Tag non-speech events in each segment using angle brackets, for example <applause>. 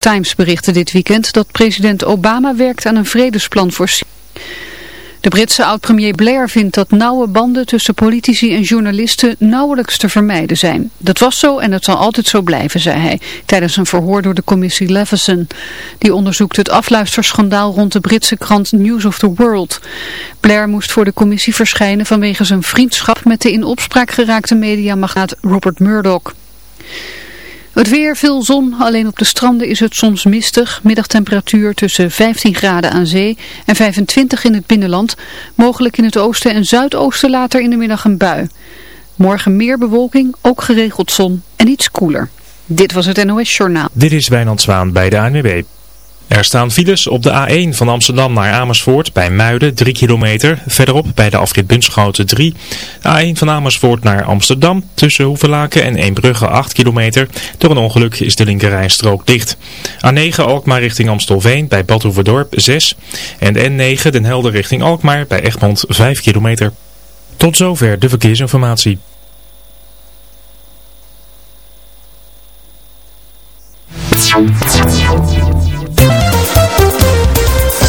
Times berichtte dit weekend dat president Obama werkt aan een vredesplan voor Syrië. De Britse oud-premier Blair vindt dat nauwe banden tussen politici en journalisten nauwelijks te vermijden zijn. Dat was zo en het zal altijd zo blijven, zei hij, tijdens een verhoor door de commissie Leveson. Die onderzoekt het afluisterschandaal rond de Britse krant News of the World. Blair moest voor de commissie verschijnen vanwege zijn vriendschap met de in opspraak geraakte mediamagnaat Robert Murdoch. Het weer, veel zon, alleen op de stranden is het soms mistig. Middagtemperatuur tussen 15 graden aan zee en 25 in het binnenland. Mogelijk in het oosten en zuidoosten later in de middag een bui. Morgen meer bewolking, ook geregeld zon en iets koeler. Dit was het NOS Journaal. Dit is Wijnand Zwaan bij de ANWB. Er staan files op de A1 van Amsterdam naar Amersfoort bij Muiden 3 kilometer. Verderop bij de afrit Bunschoten 3. A1 van Amersfoort naar Amsterdam tussen Hoevelaken en Eembrugge 8 kilometer. Door een ongeluk is de linkerrijstrook dicht. A9 Alkmaar richting Amstelveen bij Bad 6. En de N9 Den Helder richting Alkmaar bij Egmond 5 kilometer. Tot zover de verkeersinformatie.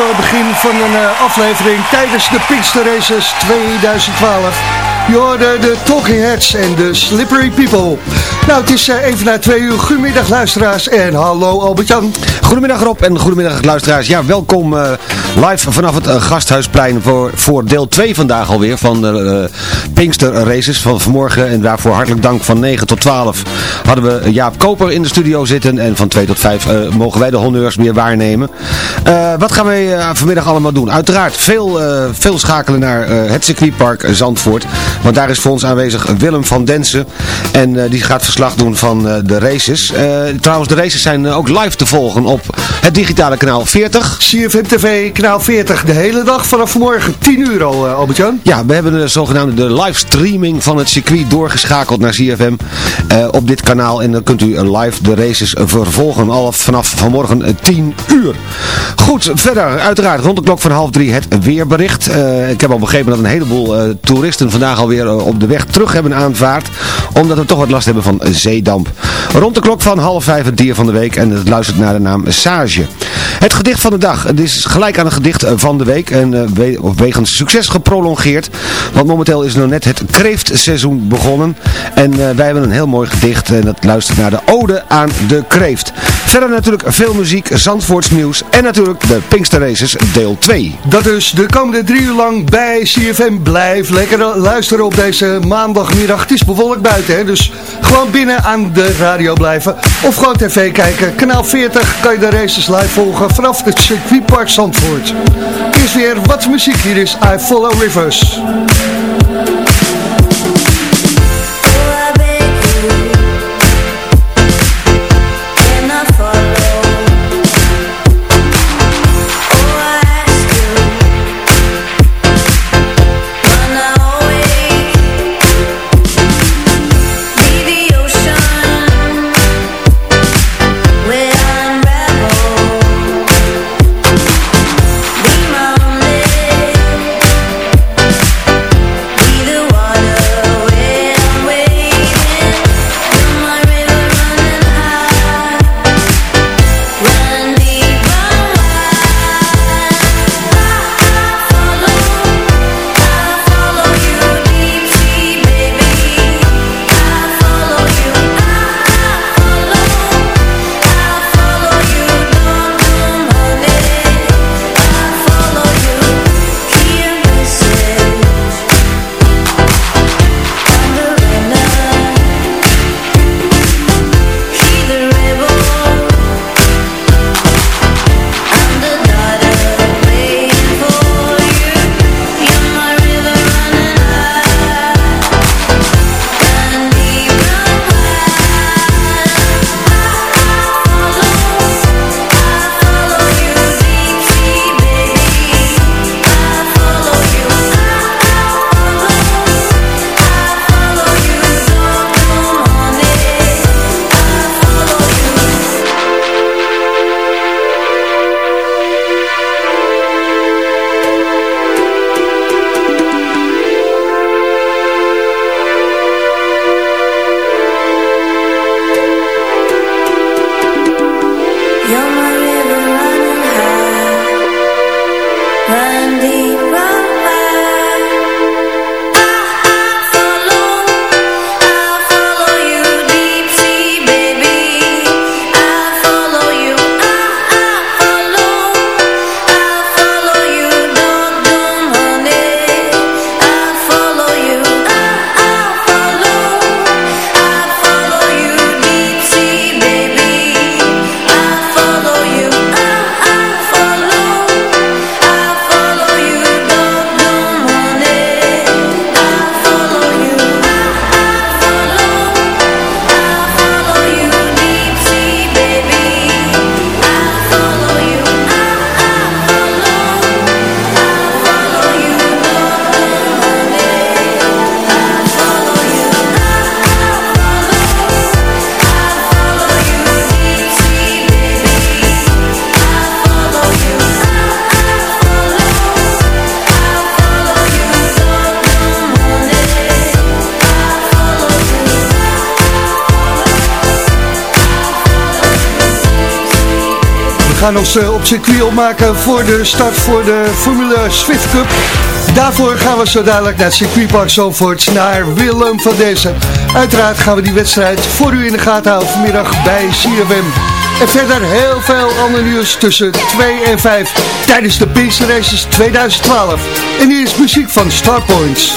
Zo begin van een uh, aflevering tijdens de Pinkster Races 2012. Je hoorde de Talking Heads en de Slippery People. Nou, het is uh, even na twee uur. Goedemiddag luisteraars en hallo Albert-Jan. Goedemiddag Rob en goedemiddag luisteraars. Ja, welkom live vanaf het Gasthuisplein voor, voor deel 2 vandaag alweer van de Pinkster Races van vanmorgen. En daarvoor hartelijk dank van 9 tot 12 hadden we Jaap Koper in de studio zitten. En van 2 tot 5 mogen wij de honneurs weer waarnemen. Uh, wat gaan wij uh, vanmiddag allemaal doen? Uiteraard veel, uh, veel schakelen naar het circuitpark Zandvoort. Want daar is voor ons aanwezig Willem van Densen. En die gaat verslag doen van de races. trouwens, de races zijn ook live te volgen op het digitale kanaal 40. CFM TV, kanaal 40. De hele dag vanaf morgen 10 uur al, Albert-Jan. Ja, we hebben de zogenaamde de livestreaming van het circuit doorgeschakeld naar CFM op dit kanaal. En dan kunt u live de races vervolgen al vanaf vanmorgen 10 uur. Goed, verder uiteraard rond de klok van half drie het weerbericht. Uh, ik heb al begrepen dat een heleboel uh, toeristen vandaag alweer uh, op de weg terug hebben aanvaard. Omdat we toch wat last hebben van zeedamp. Rond de klok van half vijf het dier van de week en het luistert naar de naam Sage. Het gedicht van de dag. Het is gelijk aan het gedicht van de week en we, wegens succes geprolongeerd. Want momenteel is nog net het kreeftseizoen begonnen. En wij hebben een heel mooi gedicht en dat luistert naar de ode aan de kreeft. Verder natuurlijk veel muziek, Zandvoorts nieuws en natuurlijk de Pinkster Races deel 2. Dat dus de komende drie uur lang bij CFM. Blijf lekker luisteren op deze maandagmiddag. Het is bewolkt buiten, hè? dus gewoon binnen aan de radio blijven. Of gewoon tv kijken. Kanaal 40 kan je de races live volgen vanaf het circuitpark Zandvoort. Eerst weer wat muziek. Hier is I Follow Rivers. Gaan ons op circuit opmaken voor de start voor de Formule Swift Cup. Daarvoor gaan we zo dadelijk naar het circuitpark Zandvoort, naar Willem van deze. Uiteraard gaan we die wedstrijd voor u in de gaten houden vanmiddag bij CFM. En verder heel veel ander nieuws tussen 2 en 5 tijdens de Pinkster Races 2012. En hier is muziek van Starpoints.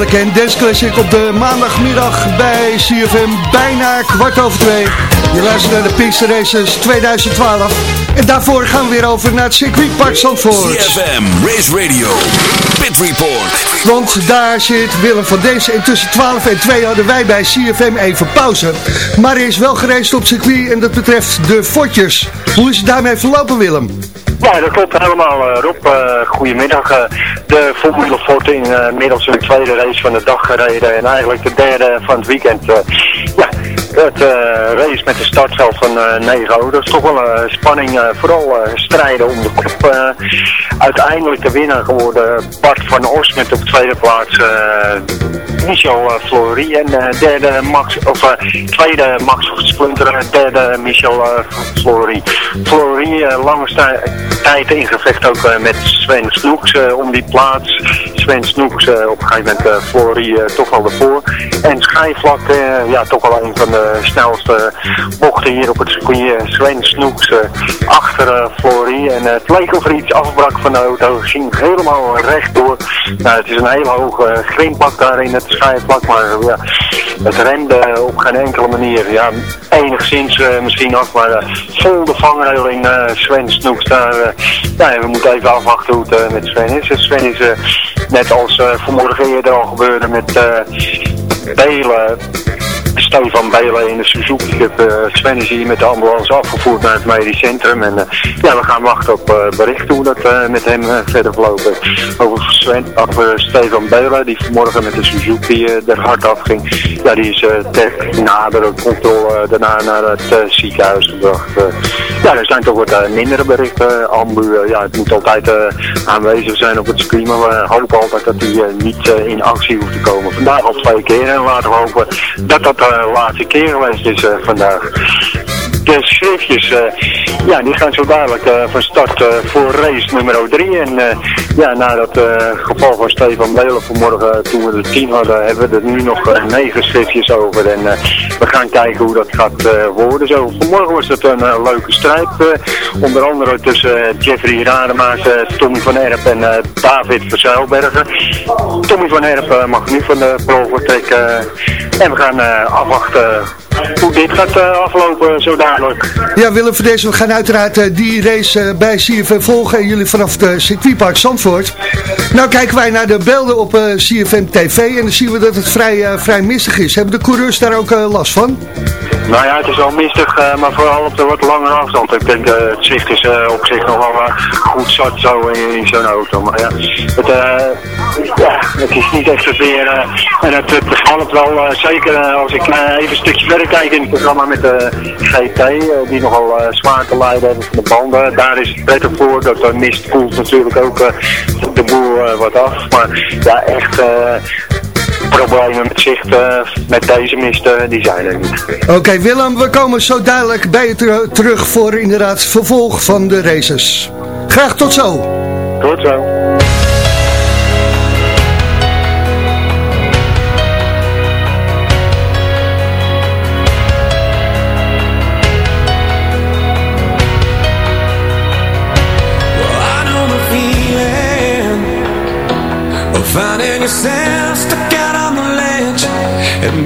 En Dance Classic op de maandagmiddag bij CFM bijna kwart over twee. Je luistert naar de Pinkster Races 2012. En daarvoor gaan we weer over naar het circuitpark Zandvoort. CFM Race Radio, Pit Report. Want daar zit Willem van deze. En tussen 12 en 2 hadden wij bij CFM even pauze. Maar er is wel gereisd op circuit en dat betreft de fotjes. Hoe is het daarmee verlopen Willem? Ja, dat klopt helemaal uh, Rob. Uh, goedemiddag. Uh, de Formule Ford in middels een tweede race van de dag gereden en eigenlijk de derde van het weekend. ja, het race met de startveld van uh, 9 Dat is toch wel een spanning, vooral strijden om de kop. uiteindelijk de winnaar geworden Bart van Os met op tweede plaats Michel Flory en derde Max, of tweede Max Splinter, derde Michel Flory. Flory, lange tijd in gevecht ook met Sven Snoeks om die plaats. Sven Snoeks op een gegeven moment Florie toch wel ervoor. En schijfvlak, ja, toch wel een van de snelste bochten hier op het circuit. Sven Snoeks achter Florie. En het leek of er iets afbrak van de auto. Ging helemaal rechtdoor. Nou, het is een hele hoge grindbak daar in het schijfvlak. Maar ja, het remde op geen enkele manier. Ja, enigszins misschien nog, maar vol de vangrail Sven Snoeks daar. we moeten even afwachten hoe het met Sven is. Sven is net als vanmorgen eerder al gebeurde met Stefan Belen in de Suzuki Cup. Uh, Sven hier met de ambulance afgevoerd naar het medisch centrum. En uh, ja, we gaan wachten op uh, bericht hoe dat met hem verder verlopen. Over, Sven, Stefan Belen, die vanmorgen met de Suzuki er hard afging. Ja, die is ter nadere controle daarna naar het ziekenhuis gebracht. ja, er zijn toch wat mindere berichten. Ambu, ja, het moet altijd aanwezig zijn op het circuit. Maar we hopen altijd dat hij niet in actie hoeft te komen. Vandaag al twee keer en laten we hopen dat dat de laatste keer geweest uh, vandaag. De schriftjes, uh, ja, die gaan zo dadelijk uh, van start voor race nummer 3. En ja, na dat geval van Stefan Belen vanmorgen, toen we de 10 hadden, hebben we er nu nog 9 schriftjes over. En we gaan kijken hoe dat gaat worden. Zo, vanmorgen was het een leuke strijd. onder andere tussen Jeffrey Rademaas, Tommy van Erp en David Verzeilbergen. Tommy van Erp mag nu van de pro vertrekken. en we gaan afwachten hoe dit gaat uh, aflopen zo dadelijk. Ja, Willem van deze, we gaan uiteraard uh, die race uh, bij CFM volgen en jullie vanaf de circuitpark Zandvoort. Nou kijken wij naar de beelden op CFM TV en dan zien we dat het vrij, vrij mistig is. Hebben de coureurs daar ook last van? Nou ja, het is wel mistig, maar vooral op de wat langere afstand. Ik denk het zicht is op zich nog wel goed zat zo in, zo'n auto. Maar ja het, ja, het is niet echt het weer en het, het wel zeker als ik even een stukje verder kijk in het programma met de GT, uh, die nogal uh, zwaar te lijden hebben van de banden. Daar is het prettig voor, dat de mist koelt natuurlijk ook de boel wat af. Maar ja, echt problemen met zicht met deze mist, die zijn er niet. Oké Willem, we komen zo dadelijk bij je terug voor inderdaad vervolg van de races. Graag tot zo. Tot zo. Finding yourself stuck out on the ledge. And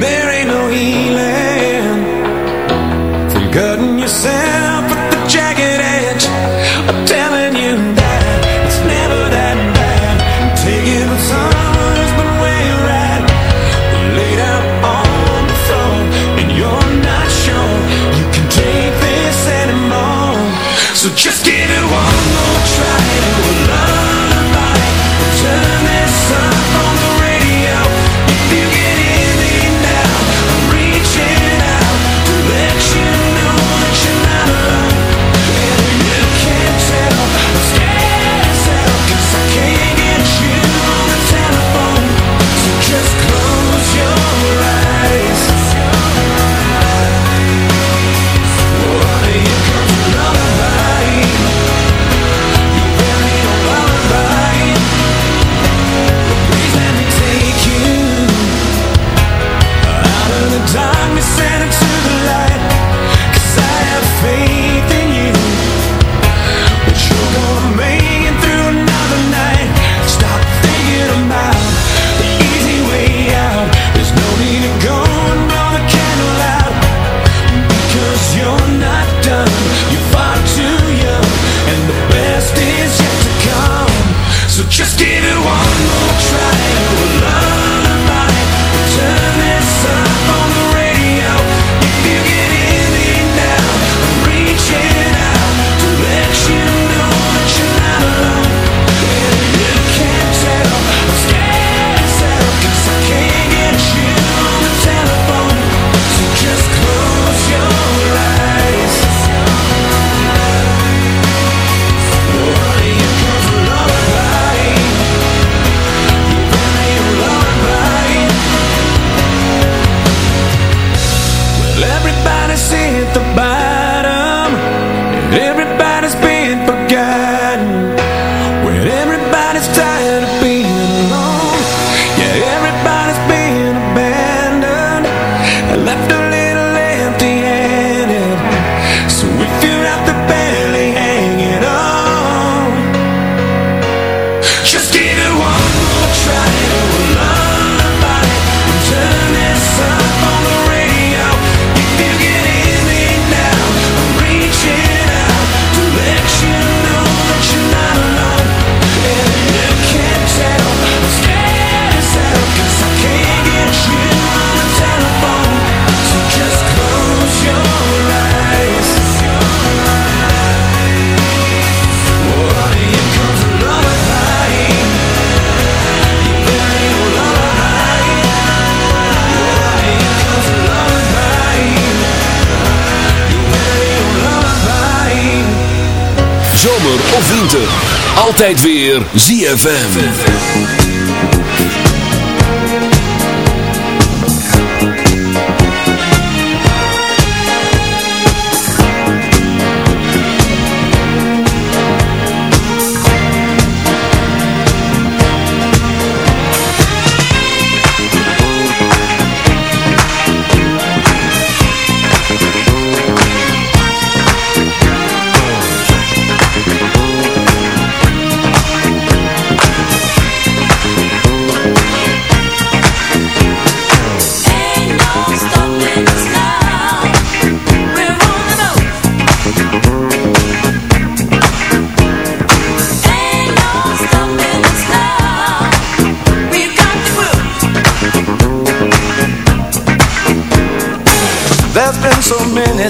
altijd weer ZFM.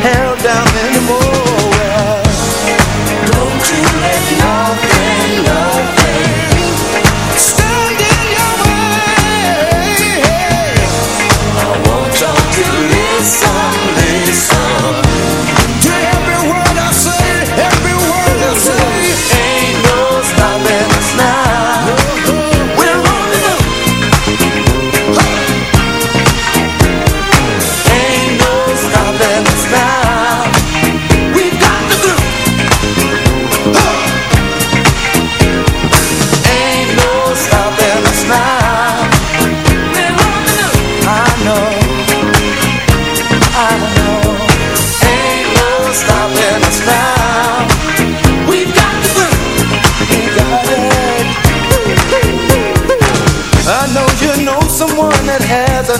held down anymore. Don't you let nothing,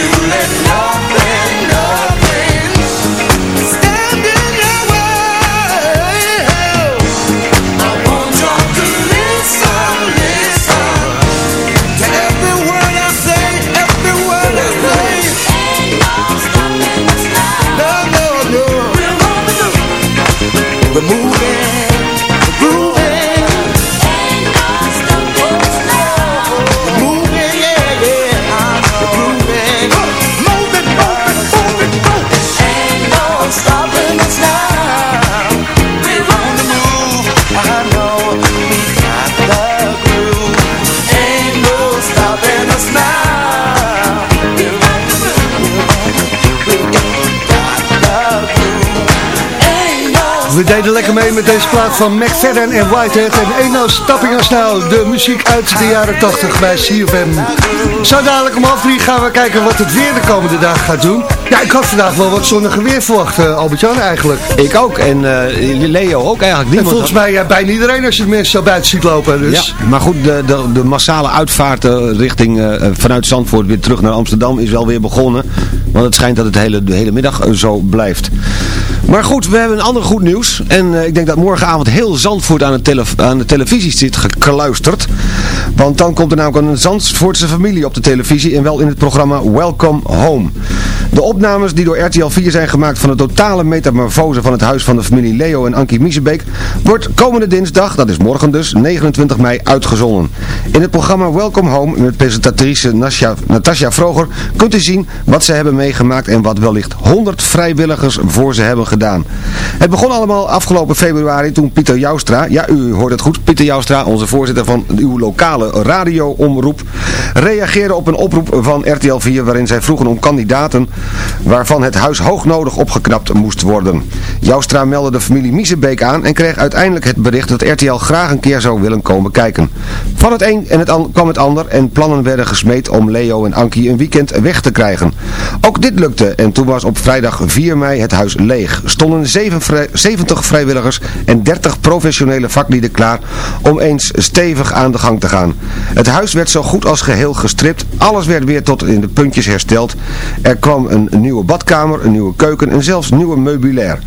nothing, deden lekker mee met deze plaat van McFadden en Whitehead. En Eno Stapping Us Now, de muziek uit de jaren 80 bij CFM. Zo dadelijk om half drie gaan we kijken wat het weer de komende dagen gaat doen. Ja, ik had vandaag wel wat zonnige weer verwacht, eh, Albert-Jan eigenlijk. Ik ook. En eh, Leo ook eigenlijk. En volgens mij ja, bijna iedereen als je de mensen zo buiten ziet lopen. Dus. Ja, maar goed, de, de, de massale uitvaart eh, richting eh, vanuit Zandvoort weer terug naar Amsterdam is wel weer begonnen. Want het schijnt dat het de hele, de hele middag eh, zo blijft. Maar goed, we hebben een ander goed nieuws. En eh, ik denk dat morgenavond heel Zandvoort aan de, aan de televisie zit gekluisterd. Want dan komt er namelijk een Zandvoortse familie op de televisie. En wel in het programma Welcome Home. De opnames die door RTL 4 zijn gemaakt van de totale metamorfose van het huis van de familie Leo en Ankie Miezebeek wordt komende dinsdag, dat is morgen dus, 29 mei uitgezonden. In het programma Welcome Home met presentatrice Natasja Vroger kunt u zien wat ze hebben meegemaakt en wat wellicht 100 vrijwilligers voor ze hebben gedaan. Het begon allemaal afgelopen februari toen Pieter Joustra, ja u hoort het goed, Pieter Joustra, onze voorzitter van uw lokale radioomroep, reageerde op een oproep van RTL 4 waarin zij vroegen om kandidaten waarvan het huis hoognodig opgeknapt moest worden. Joustra meldde de familie Miezebeek aan en kreeg uiteindelijk het bericht dat RTL graag een keer zou willen komen kijken. Van het een en het kwam het ander en plannen werden gesmeed om Leo en Ankie een weekend weg te krijgen. Ook dit lukte en toen was op vrijdag 4 mei het huis leeg. Stonden 70 vrijwilligers en 30 professionele vaklieden klaar om eens stevig aan de gang te gaan. Het huis werd zo goed als geheel gestript, alles werd weer tot in de puntjes hersteld. Er kwam een nieuwe badkamer, een nieuwe keuken en zelfs nieuwe meubilair.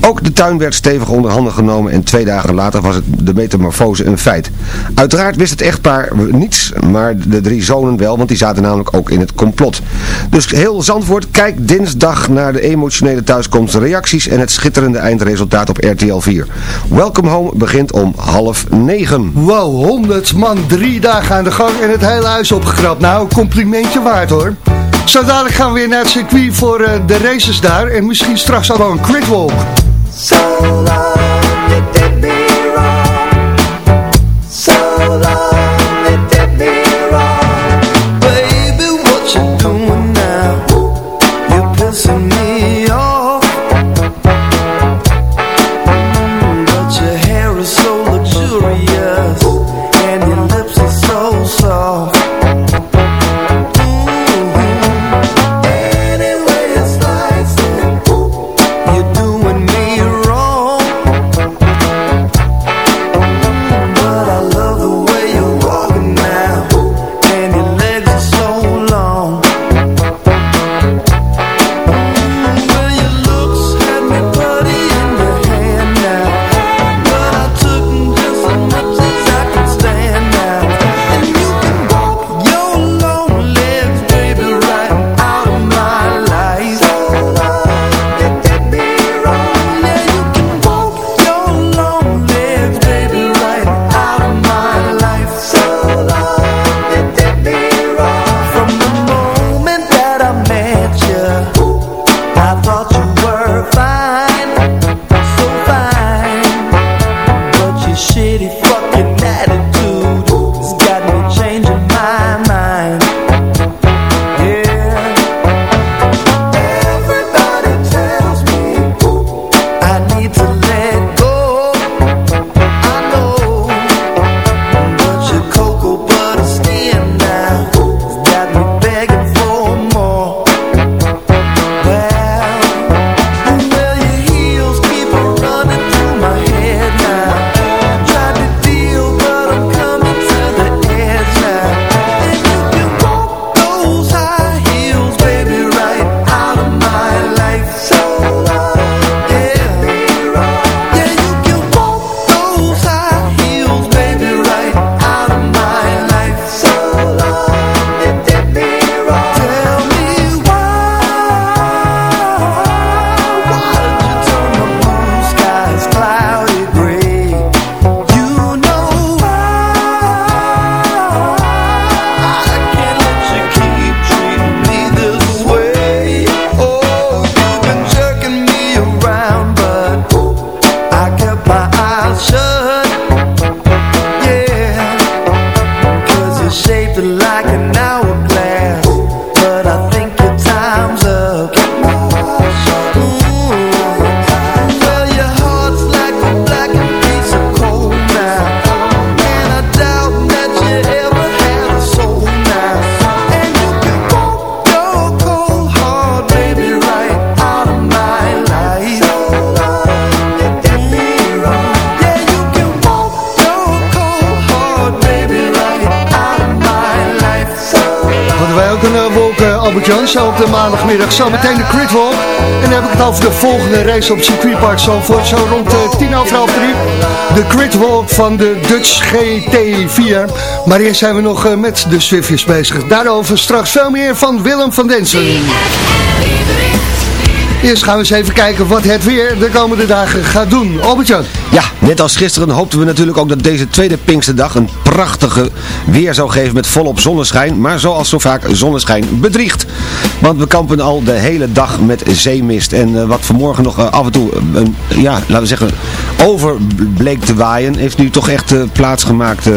Ook de tuin werd stevig onder handen genomen en twee dagen later was het de metamorfose een feit. Uiteraard wist het echtpaar niets, maar de drie zonen wel, want die zaten namelijk ook in het complot. Dus heel Zandvoort, kijk dinsdag naar de emotionele thuiskomst, en het schitterende eindresultaat op RTL 4. Welcome Home begint om half negen. Wow, 100 man, drie dagen aan de gang en het hele huis opgekrapt. Nou, complimentje waard hoor. Zo dadelijk gaan we weer naar het circuit voor uh, de races daar en misschien straks al wel een critwalk. So Zo meteen de Critwalk. En dan heb ik het over de volgende race op circuitpark Zandvoort. Zo rond uh, tien over half drie. De Critwalk van de Dutch GT4. Maar eerst zijn we nog uh, met de Swiftjes bezig. Daarover straks veel meer van Willem van Densen. Eerst gaan we eens even kijken wat het weer de komende dagen gaat doen. Albert-Jan. Ja, net als gisteren hoopten we natuurlijk ook dat deze tweede Pinksterdag een prachtige weer zou geven met volop zonneschijn. Maar zoals zo vaak, zonneschijn bedriegt. Want we kampen al de hele dag met zeemist. En uh, wat vanmorgen nog uh, af en toe, uh, ja, laten we zeggen, over bleek te waaien, heeft nu toch echt plaatsgemaakt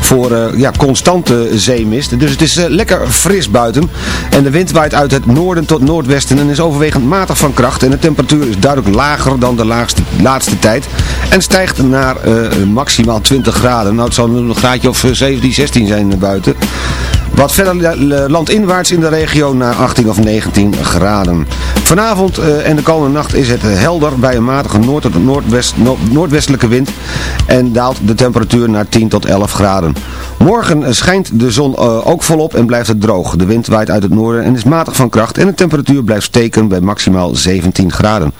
voor ja, constante zeemist. Dus het is lekker fris buiten. En de wind waait uit het noorden tot noordwesten en is overwegend matig van kracht. En de temperatuur is duidelijk lager dan de laagste, laatste tijd. En stijgt naar maximaal 20 graden. Nou, het zal een graadje of 17, 16 zijn buiten. Wat verder landinwaarts in de regio naar 18 of 19 graden. Vanavond en de komende nacht is het helder bij een matige noord- tot noordwest, noordwestelijke wind. En daalt de temperatuur naar 10 tot 11 graden. Morgen schijnt de zon ook volop en blijft het droog. De wind waait uit het noorden en is matig van kracht. En de temperatuur blijft steken bij maximaal 17 graden.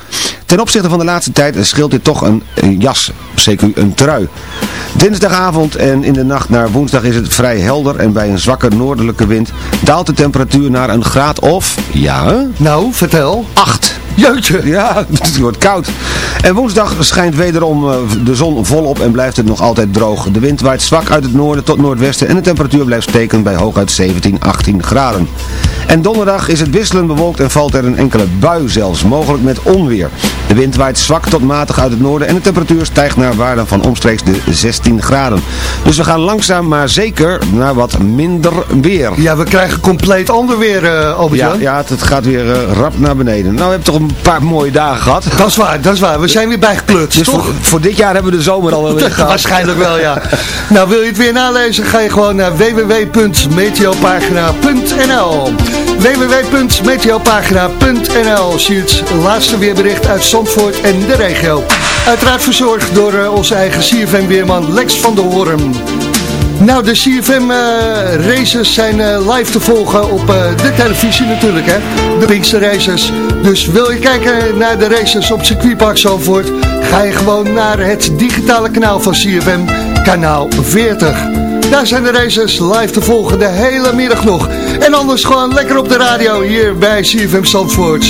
Ten opzichte van de laatste tijd scheelt dit toch een, een jas, zeker een trui. Dinsdagavond en in de nacht naar woensdag is het vrij helder en bij een zwakke noordelijke wind daalt de temperatuur naar een graad of, ja... Nou, vertel. 8. Jeutje. Ja, <laughs> het wordt koud. En woensdag schijnt wederom eh, de zon volop en blijft het nog altijd droog. De wind waait zwak uit het noorden tot noordwesten en de temperatuur blijft steken bij hooguit 17, 18 graden. En donderdag is het wisselend bewolkt en valt er een enkele bui zelfs, mogelijk met onweer. De wind waait zwak tot matig uit het noorden en de temperatuur stijgt naar waarden van omstreeks de 16 graden. Dus we gaan langzaam maar zeker naar wat minder weer. Ja, we krijgen compleet ander weer, uh, Albert ja, ja, het gaat weer uh, rap naar beneden. Nou, we hebben toch een paar mooie dagen gehad. Dat is waar, dat is waar. We zijn weer bijgekleurd, dus toch? Voor, voor, dit jaar hebben we de zomer al weer <laughs> gehad. Waarschijnlijk wel, ja. nou, wil je het weer nalezen? Ga je gewoon naar www.meteopagina.nl www.meteopagina.nl Zie het laatste weerbericht uit Zandvoort en de regio. Uiteraard verzorgd door uh, onze eigen CFM-weerman Lex van der Worm. Nou, de CFM uh, races zijn uh, live te volgen op de televisie natuurlijk, hè. De Pinkster Races. Dus wil je kijken naar de races op circuitpark Zandvoort, ga je gewoon naar het digitale kanaal van CFM, kanaal 40. Daar zijn de races live te volgen de hele middag nog. En anders gewoon lekker op de radio hier bij CFM Zandvoort.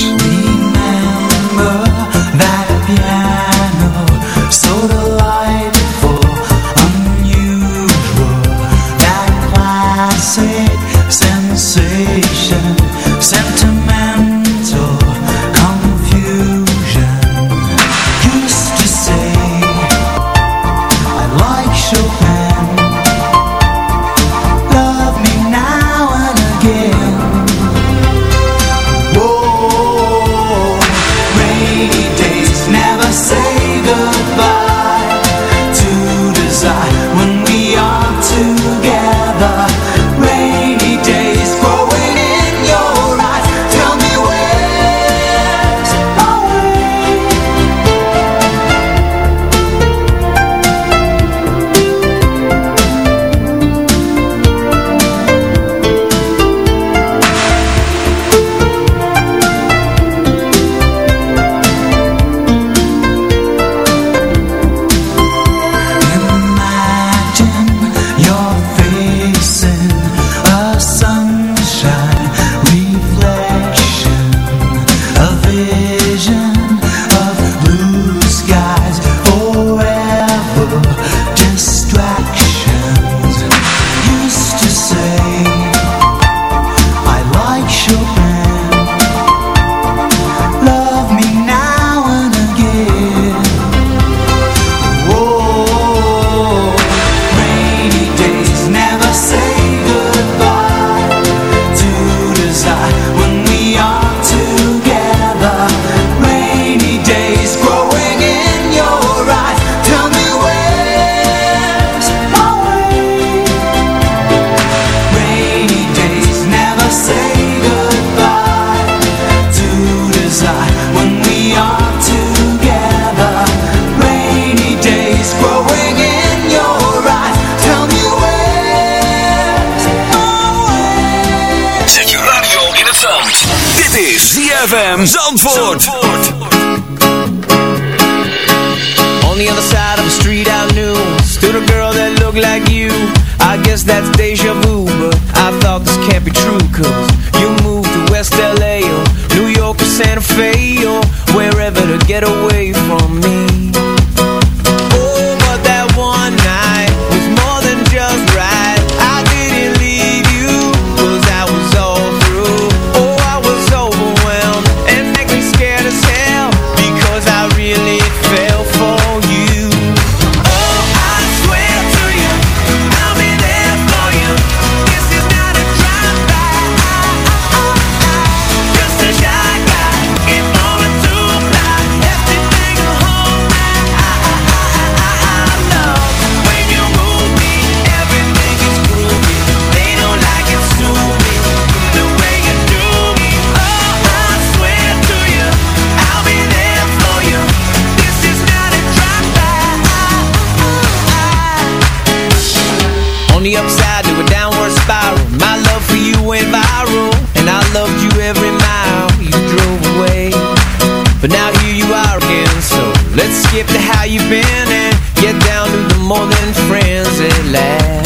Zandvoort. Skip to how you've been and get down to the more than friends at last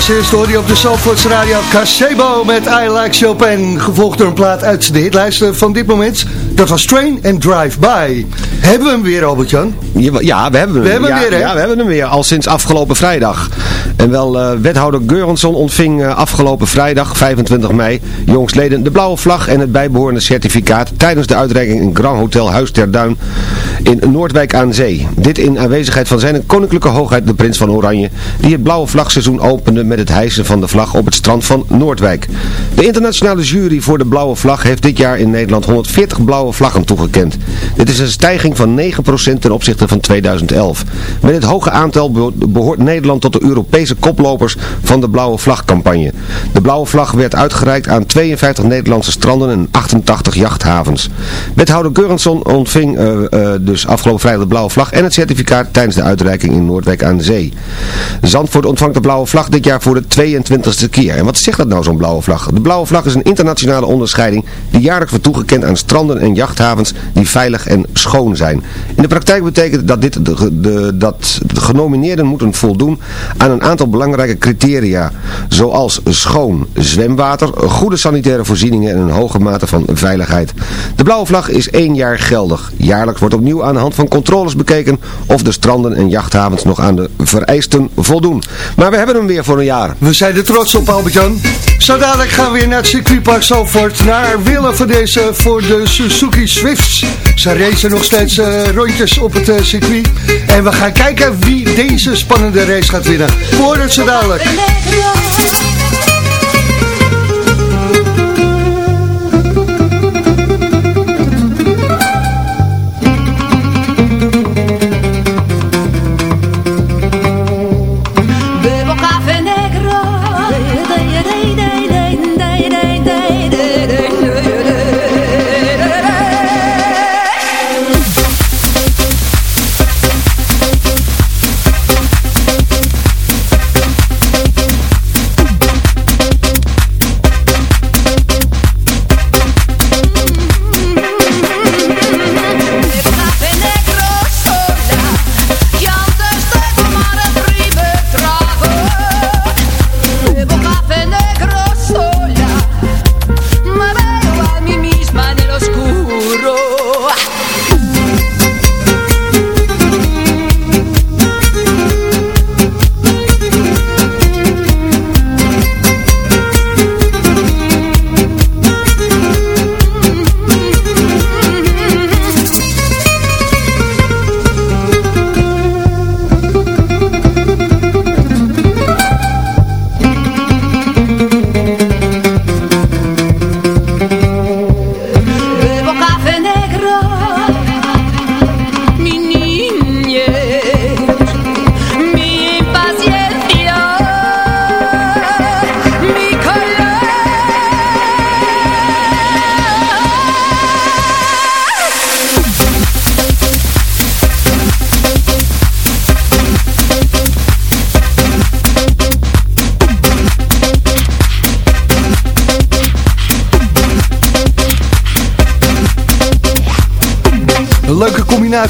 Als eerste op de Zalvoorts Radio Casebo met I Like Chopin. Gevolgd door een plaat uit de hitlijsten van dit moment. Dat was Train and Drive By. Hebben we hem weer, Albert-Jan? Ja, we hebben hem, we hebben ja, weer, hè? Ja, we hebben hem weer, al sinds afgelopen vrijdag. En wel, uh, wethouder Geurensson ontving uh, afgelopen vrijdag, 25 mei, jongsleden de blauwe vlag en het bijbehorende certificaat tijdens de uitreiking in Grand Hotel Huis ter Duin in Noordwijk aan Zee. Dit in aanwezigheid van zijn koninklijke hoogheid de prins van Oranje, die het blauwe vlagseizoen opende met het hijsen van de vlag op het strand van Noordwijk. De internationale jury voor de blauwe vlag heeft dit jaar in Nederland 140 blauwe vlaggen toegekend. Dit is een stijging van 9% ten opzichte van 2011. Met het hoge aantal behoort Nederland tot de Europese koplopers van de blauwe vlagcampagne. De blauwe vlag werd uitgereikt aan 52 Nederlandse stranden en 88 jachthavens. Wethouder Geurensson ontving uh, uh, dus afgelopen vrijdag de blauwe vlag en het certificaat tijdens de uitreiking in Noordwijk aan de Zee. Zandvoort ontvangt de blauwe vlag dit jaar voor de 22e keer. En wat zegt dat nou zo'n blauwe vlag? De blauwe vlag is een internationale onderscheiding die jaarlijks wordt toegekend aan stranden en jachthavens die veilig en schoon zijn. In de praktijk betekent dat dit de, dat de genomineerden moeten voldoen aan een aantal belangrijke criteria, zoals schoon zwemwater, goede sanitaire voorzieningen en een hoge mate van veiligheid. De blauwe vlag is één jaar geldig. Jaarlijks wordt opnieuw aan de hand van controles bekeken of de stranden en jachthavens nog aan de vereisten voldoen. Maar we hebben hem weer voor een jaar. We zijn er trots op, Albert-Jan. Zo dadelijk gaan we weer naar het circuitpark Zalvoort, naar Willem van deze voor de Suzuki Swifts. Ze racen nog steeds uh, rondjes op het uh, circuit. En we gaan kijken wie deze spannende race gaat winnen. Voor het zo dadelijk.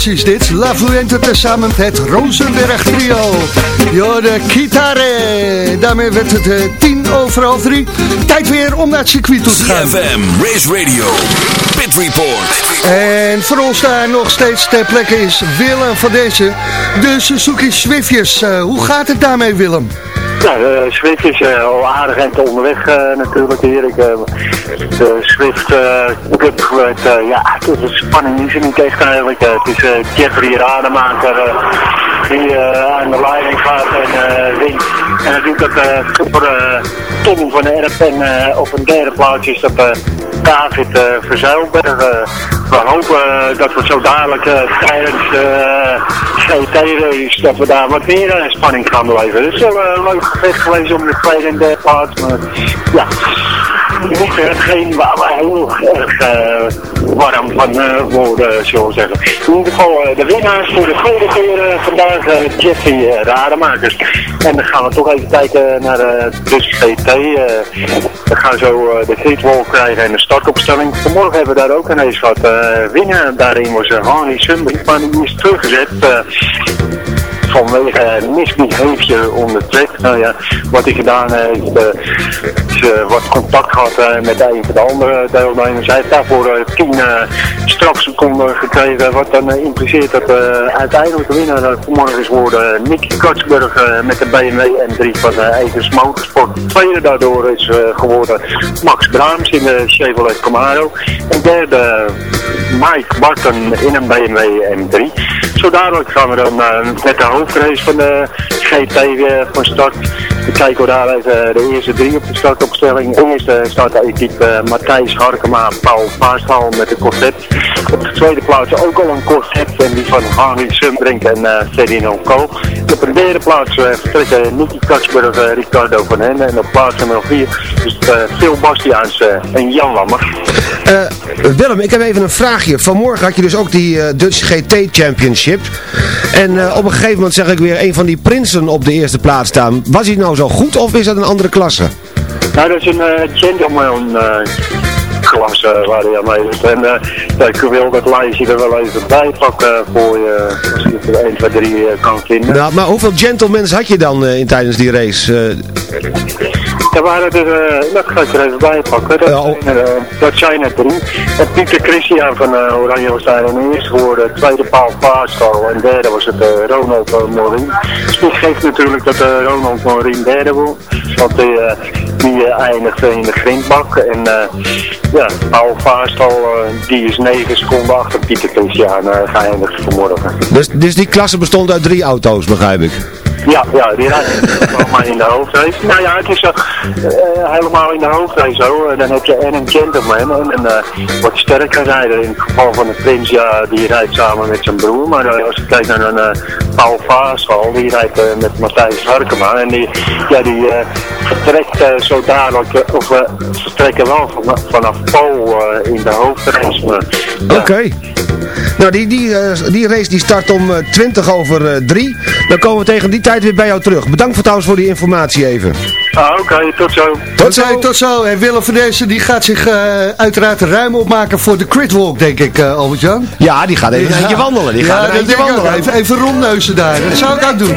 Combinatie is dit. La Fluente tezamen met het Rosenberg trio. Jorde Kitare. Daarmee werd het uh, tien over half drie. Tijd weer om naar het circuit toe te gaan. CFM, Race Radio, Pit Report. En voor ons daar nog steeds ter plekke is Willem van deze. De Suzuki Swiftjes. Uh, hoe gaat het daarmee Willem? Ja, de Swift is uh, al aardig en onderweg uh, natuurlijk hier. Ik, uh, de Swift Cup, ja, de spanning is er niet echt eigenlijk. het is Jeffrey Rademaker die aan de leiding gaat en wint. En natuurlijk dat super Tom van Erp en op een derde plaats is dat David Verzuilberg. we hopen dat we zo dadelijk tijdens de GT-race dat we daar wat meer spanning gaan beleven. Dus wel leuk gevecht geweest om de tweede en derde plaats. Maar ja, niet hetgeen waar we heel erg uh, warm van uh, worden, zullen zeggen. In ieder geval uh, de winnaars voor de tweede keer vandaag, Jeffrey Rademakers. En dan gaan we toch even kijken naar de GT. we gaan zo de gridwall krijgen en de startopstelling. Vanmorgen hebben we daar ook een race gehad. winnaar daarin was Henry Sundbrink, maar die is teruggezet vanwege misbehavior onder track. Nou ja, wat hij gedaan heeft, uh, wat contact gehad uh, met een van de andere deelnemers. Hij heeft daarvoor uh, 10 strafseconden gekregen, wat dan impliceert dat uiteindelijk de winnaar vanmorgen is geworden Nicky Katsburg met de BMW M3 van Evers Motorsport. Tweede daardoor is geworden Max Braams in de Chevrolet Camaro. En derde Mike Barton in een BMW M3. Zo dadelijk gaan we dan met de hoofdrace van de GT weer van start. We kijken daar even de eerste drie op de startopstelling. Eerste start de equipe Matthijs Harkema, Paul Paarstal met de Corvette. Op de tweede plaats ook al een Corvette en die van Henry Sumbrink en Ferdinand Kool. Derde plaats uh, vertrekken Nicky Katsburg, uh, Ricardo van Henne. En op plaats nummer 4 is het Phil Bastiaans en Jan Lammer. Willem, ik heb even een vraagje. Vanmorgen had je dus ook die Dutch GT Championship. En op een gegeven moment zag ik weer een van die prinsen op de eerste plaats staan. Was hij nou zo goed of is dat een andere klasse? Nou, dat is een gentleman klasse waar hij aan meedoet. En uh, ja, ik wil dat lijstje er wel even bij pakken voor je, als je er 1, 2, 3 kan vinden. Nou, maar hoeveel gentlemen had je dan uh, in, tijdens die race? Uh... Er waren er, uh, dat ga ik er even bij pakken, dat, oh. zijn, er, dat zijn er drie. En Pieter Christian van Oranje was daar in eerste geworden, tweede Paul Paarstal en derde was het Ronald Morin. Dus dat geeft natuurlijk dat Ronald Morin derde wordt, want die, eindigde in de grindbak. En ja, Paul Vaarstal, uh, die is 9 seconden achter Pieter Christian uh, geëindigd vanmorgen. Dus, dus die klasse bestond uit drie auto's, begrijp ik? Ja, ja, die rijdt <laughs> helemaal in de hoofdrace. Nou ja, het is uh, helemaal in de hoofdrace zo. dan heb je en een gentleman en een wat sterker rijder. In het geval van de Prins, ja, die rijdt samen met zijn broer. Maar als je kijkt naar een Paul Vaarstal, die rijdt met Matthijs Harkema. En die, ja, die vertrekt zo of we vertrekken wel van, vanaf Paul in de hoofdrace. Oké. Nou, die, die, die race die start om 20 over 3. Dan komen we tegen die tijd weer bij jou terug. Bedankt voor trouwens voor die informatie even. Ah, oké, tot zo. Tot zo. tot zo. En Willem van deze die gaat zich uh, uiteraard ruim opmaken voor de critwalk, denk ik, uh, Albert-Jan. Ja, die gaat even ja. een wandelen. Die gaat ja, even wandelen. Even, even rondneuzen daar. Dat zou ik ook doen.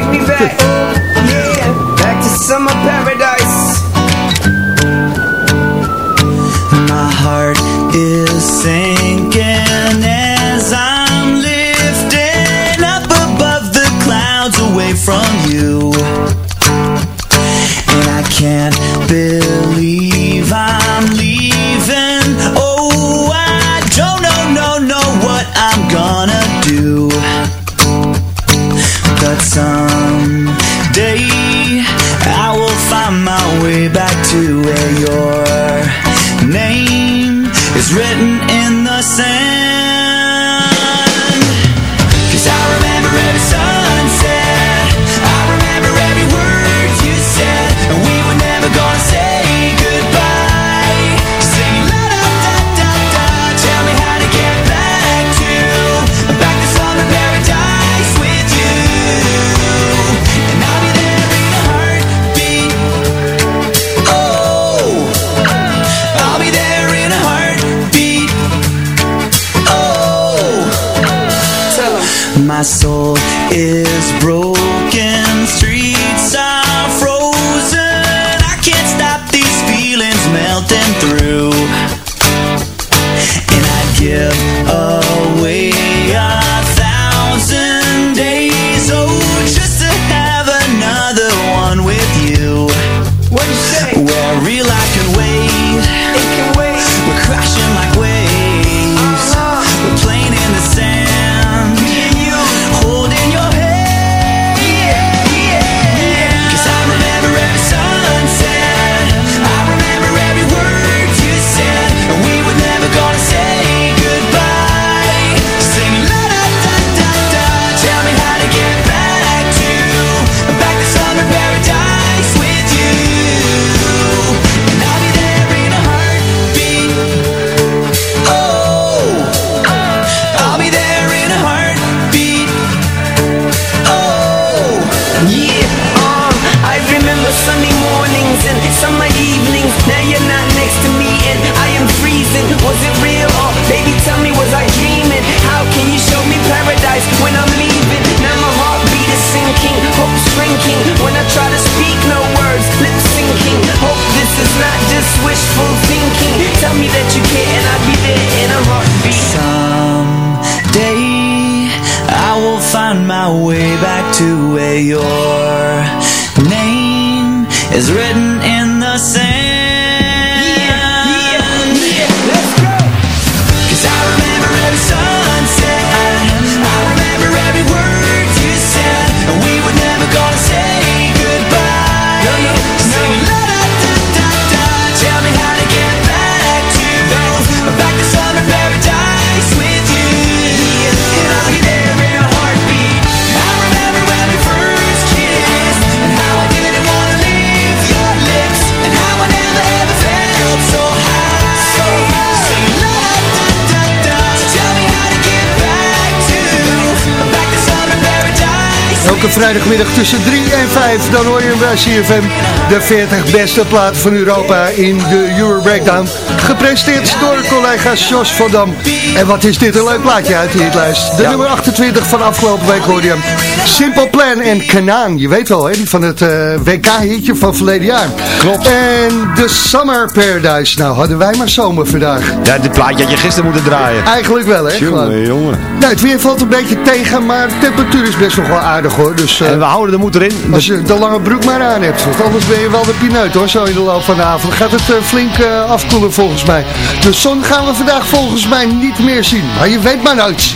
Back to summer paradise. My heart is sinking vrijdagmiddag tussen 3 en 5. Dan hoor je hem bij CFM. De 40 beste platen van Europa in de Euro Breakdown. gepresteerd door collega Jos van Dam. En wat is dit een leuk plaatje uit die hitlijst. De nummer 28 van afgelopen week hoor je Simple Plan en Kanaan. Je weet wel, hè? Die van het eh, WK-hitje van verleden jaar. Klopt. En de Summer Paradise. Nou, hadden wij maar zomer vandaag. Ja, dit plaatje had je gisteren moeten draaien. Eigenlijk wel, hè? Jongen, jongen. Nou, het weer valt een beetje tegen, maar de temperatuur is best nog wel aardig, hoor. Dus dus, eh, en we houden de moed erin. Als je de lange broek maar aan hebt. Want anders ben je wel de pineut hoor, zo in de loop van de avond. Gaat het eh, flink eh, afkoelen volgens mij. De zon gaan we vandaag volgens mij niet meer zien. Maar je weet maar nooit.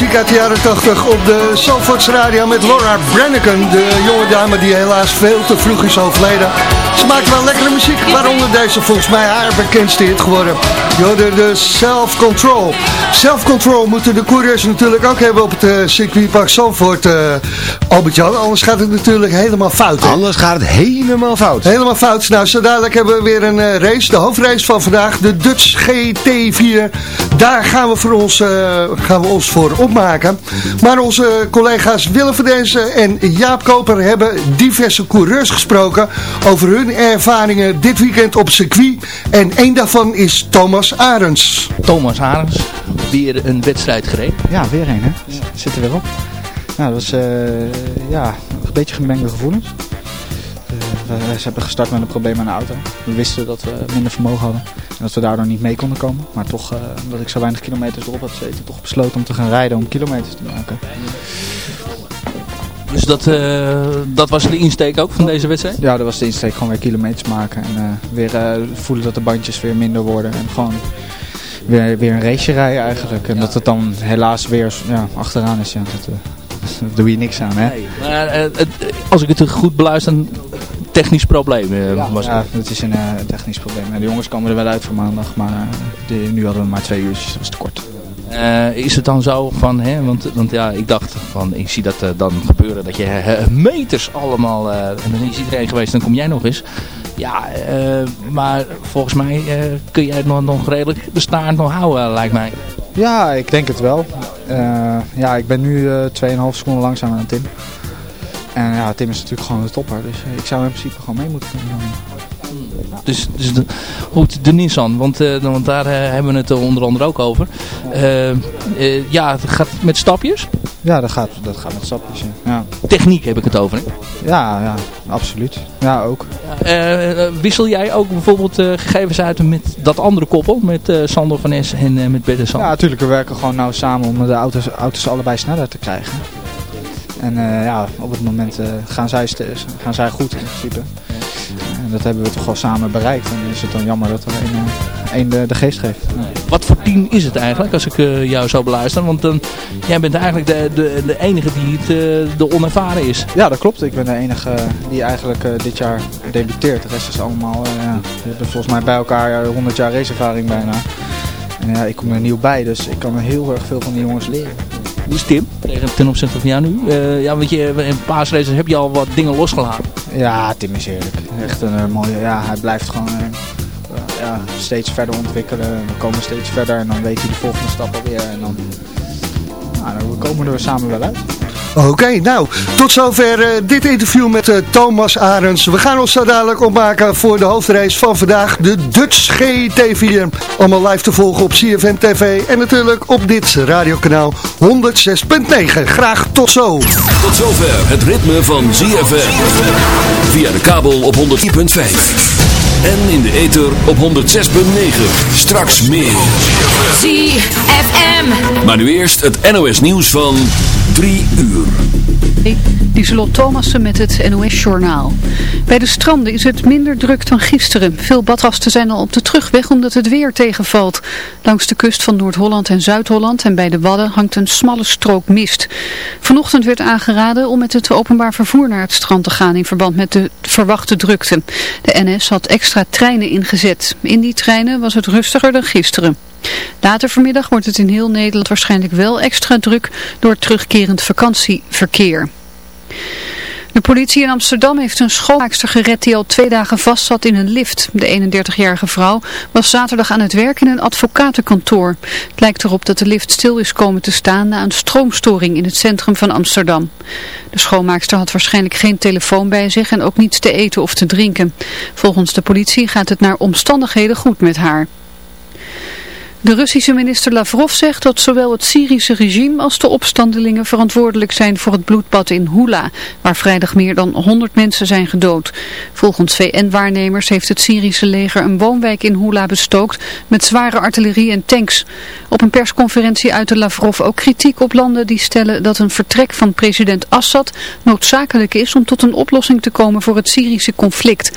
Muziek uit de jaren 80 op de Zandvoorts Radio met Laura Brenneken. De jonge dame die helaas veel te vroeg is overleden. Ze maakt wel lekkere muziek, waaronder deze volgens mij haar bekendste hit geworden. Hoorde de Self Control. Self Control moeten de coureurs natuurlijk ook hebben op het eh, circuitpark Zandvoort, eh Albert-Jan. Anders gaat het natuurlijk helemaal fout. hè? Anders gaat het helemaal fout. Helemaal fout. Nou, zo dadelijk hebben we weer een eh, race. De hoofdrace van vandaag, de Dutch GT4. Daar gaan we, voor ons, gaan we ons voor opmaken. Maar onze collega's Willem van Denzen en Jaap Koper hebben diverse coureurs gesproken over hun ervaringen dit weekend op circuit. En één daarvan is Thomas Arends. Thomas Arends, weer een wedstrijd gereden. Ja, weer een hè. Zit er weer op. Nou, dat was eh, ja, een beetje gemengde gevoelens. Eh, we, ze hebben gestart met een probleem aan de auto. We wisten dat we minder vermogen hadden. En dat we daardoor niet mee konden komen. Maar toch, eh, omdat ik zo weinig kilometers erop heb gezeten, toch besloten om te gaan rijden om kilometers te maken. Dus dat, eh, dat was de insteek ook van deze wedstrijd? Ja, dat was de insteek. Gewoon weer kilometers maken. En eh, weer eh, voelen dat de bandjes weer minder worden. En gewoon weer, weer een raceje rijden eigenlijk. En dat het dan helaas weer ja, achteraan is. Ja, dat, <laughs> daar doe je niks aan hè. Nee, maar het- als ik het goed beluister, een technisch probleem eh, was ja, het. is een technisch probleem. De jongens komen er wel uit voor maandag, maar die- nu hadden we maar twee uurtjes, dat was te kort. Eh, is het dan zo van, hè, want, want ja, ik dacht van, ik zie dat eh, dan gebeuren, dat je eh, meters allemaal, en dan is iedereen geweest, dan kom jij nog eens. Ja, maar volgens mij kun jij nog, nog redelijk de staart nog houden, lijkt mij. Ja, ik denk het wel. Ja, ik ben nu eh 2,5 seconden langzamer dan Tim. En ja, Tim is natuurlijk gewoon de topper, dus ik zou in principe gewoon mee moeten kunnen. Dus, dus de, goed, de Nissan, want, eh, want daar eh, hebben we het onder andere ook over. Eh, ja, het gaat met stapjes. Ja, dat gaat, dat gaat met stapjes. Ja. Techniek heb ik het over. Hè? Ja, ja, absoluut. Ja, ook. Wissel jij ook bijvoorbeeld gegevens uit met dat andere koppel, met Sander van Es en met Bette Sander? Ja, natuurlijk. We werken gewoon nauw samen om de auto's, auto's allebei sneller te krijgen. En ja, op het moment gaan, zij gaan zij goed in principe. En dat hebben we toch wel samen bereikt. En dan is het dan jammer dat er één, eh, één de, de geest geeft. Ja. Wat voor team is het eigenlijk, als ik eh, jou zo beluister? Want dan, jij bent eigenlijk de, de, de enige die het, eh, de onervaren is. Ja, dat klopt. Ik ben de enige die eigenlijk dit jaar debuteert. De rest is allemaal, ja, volgens mij bij elkaar eh, 100 jaar raceervaring bijna. En ja, ik kom er nieuw bij, dus ik kan er heel erg veel van die jongens leren. Is Tim tegen, ten opzichte van jou nu? Eh, ja, want je, in paasraces heb je al wat dingen losgelaten. Ja, Tim is eerlijk. Echt een eh, mooie, ja, hij blijft gewoon eh, ja, steeds verder ontwikkelen. We komen steeds verder en dan weet hij de volgende stap alweer. En dan, nou, dan komen we er samen wel uit. Oké, nou, tot zover eh, dit interview met eh, Thomas Arends. We gaan ons zo dadelijk opmaken voor de hoofdrace van vandaag, de Dutch GT4. Allemaal live te volgen op CFM TV en natuurlijk op dit radiokanaal 106.9. Graag tot zo. Tot zover het ritme van ZFM. Via de kabel op 104.5. En in de ether op 106.9. Straks meer. ZFM. Maar nu eerst het NOS nieuws van Drie uur. Lieselot Thomassen met het NOS-journaal. Bij de stranden is het minder druk dan gisteren. Veel badgasten zijn al op de terugweg omdat het weer tegenvalt. Langs de kust van Noord-Holland en Zuid-Holland en bij de Wadden hangt een smalle strook mist. Vanochtend werd aangeraden om met het openbaar vervoer naar het strand te gaan in verband met de verwachte drukte. De NS had extra treinen ingezet. In die treinen was het rustiger dan gisteren. Later vanmiddag wordt het in heel Nederland waarschijnlijk wel extra druk door terugkerend vakantieverkeer. De politie in Amsterdam heeft een schoolmaakster gered die al twee dagen vast zat in een lift. De 31-jarige vrouw was zaterdag aan het werk in een advocatenkantoor. Het lijkt erop dat de lift stil is komen te staan na een stroomstoring in het centrum van Amsterdam. De schoonmaakster had waarschijnlijk geen telefoon bij zich en ook niets te eten of te drinken. Volgens de politie gaat het naar omstandigheden goed met haar. De Russische minister Lavrov zegt dat zowel het Syrische regime als de opstandelingen verantwoordelijk zijn voor het bloedbad in Hula, waar vrijdag meer dan 100 mensen zijn gedood. Volgens VN-waarnemers heeft het Syrische leger een woonwijk in Hula bestookt met zware artillerie en tanks. Op een persconferentie uitte Lavrov ook kritiek op landen die stellen dat een vertrek van president Assad noodzakelijk is om tot een oplossing te komen voor het Syrische conflict.